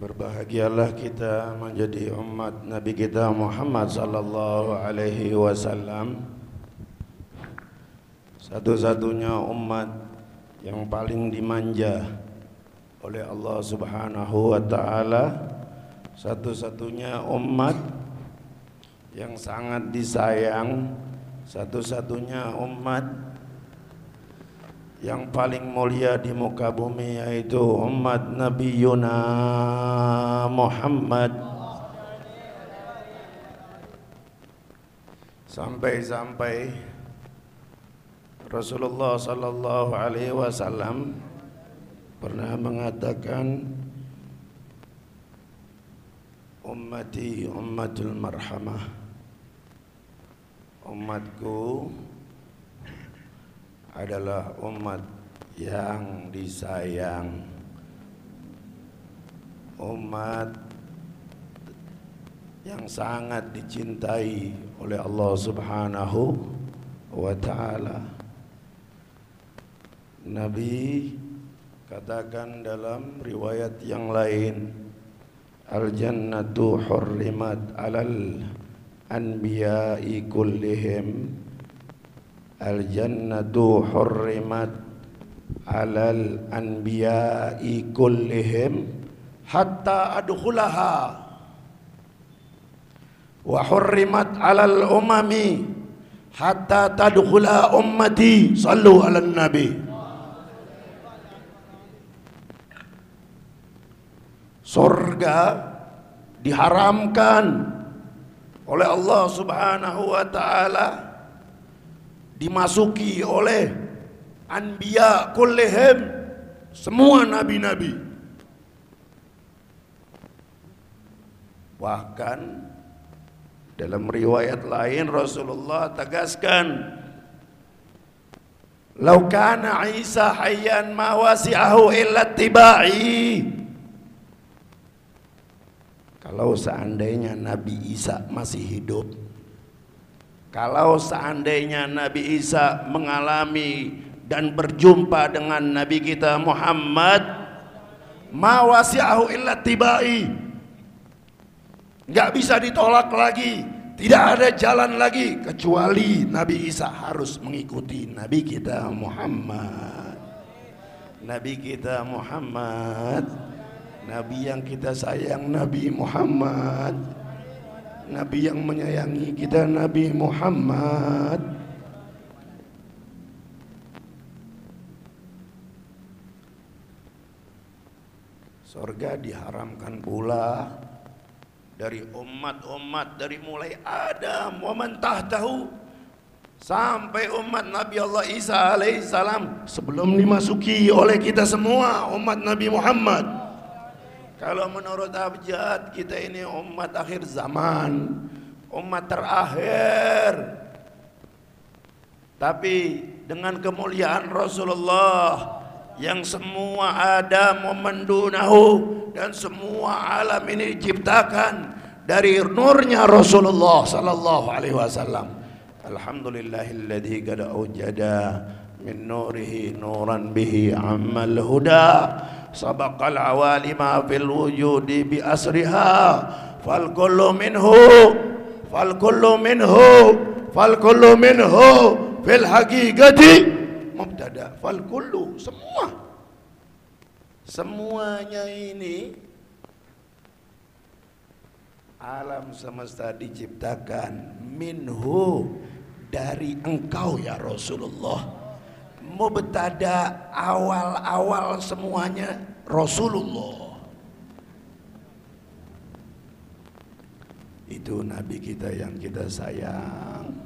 Berbahagialah kita menjadi umat Nabi kita Muhammad sallallahu alaihi wasallam. Satu-satunya umat yang paling dimanja oleh Allah Subhanahu wa taala. Satu-satunya umat yang sangat disayang, satu-satunya umat yang paling mulia di muka bumi yaitu umat Nabi Yuna Muhammad. Sampai-sampai Rasulullah sallallahu alaihi wasallam pernah mengatakan ummati ummatul marhamah. Umatku adalah umat yang disayang. Umat yang sangat dicintai oleh Allah Subhanahu wa taala. Nabi katakan dalam riwayat yang lain al jannatu hurrimat alal anbiya'i kullihim al jannatu hurrimat alal anbiya'i kullihim hatta adkhulaha. Wa hurrimat alal umami hatta tadkhula ummati sallu ala nabi. Surga diharamkan oleh Allah Subhanahu wa taala dimasuki oleh anbiya kullihim semua nabi-nabi. Bahkan dalam riwayat lain Rasulullah tegaskan Lau kana Isa hayyan ma wasi'ahu illa tibai. Kalau seandainya Nabi Isa masih hidup Kalau seandainya Nabi Isa mengalami dan berjumpa dengan Nabi kita Muhammad Ma illa tibai Gak bisa ditolak lagi tidak ada jalan lagi kecuali Nabi Isa harus mengikuti Nabi kita Muhammad. Nabi kita Muhammad. Nabi yang kita sayang Nabi Muhammad. Nabi yang menyayangi kita Nabi Muhammad. Surga diharamkan pula dari umat-umat dari mulai Adam wa man tahtahu sampai umat Nabi Allah Isa alaihissalam sebelum dimasuki oleh kita semua umat Nabi Muhammad kalau menurut abjad kita ini umat akhir zaman umat terakhir tapi dengan kemuliaan Rasulullah yang semua ada memendunahu dan semua alam ini diciptakan dari nurnya Rasulullah sallallahu alaihi wasallam. Alhamdulillahilladzi qad awjada min nurihi nuran bihi ammal huda sabaqal awalima fil wujudi bi asriha. Fal kullu minhu fal kullu minhu fal kullu minhu fil haqiqati mubtada fal kullu semua. Semuanya ini alam semesta diciptakan minhu dari engkau ya Rasulullah mubtada awal-awal semuanya Rasulullah. Itu nabi kita yang kita sayang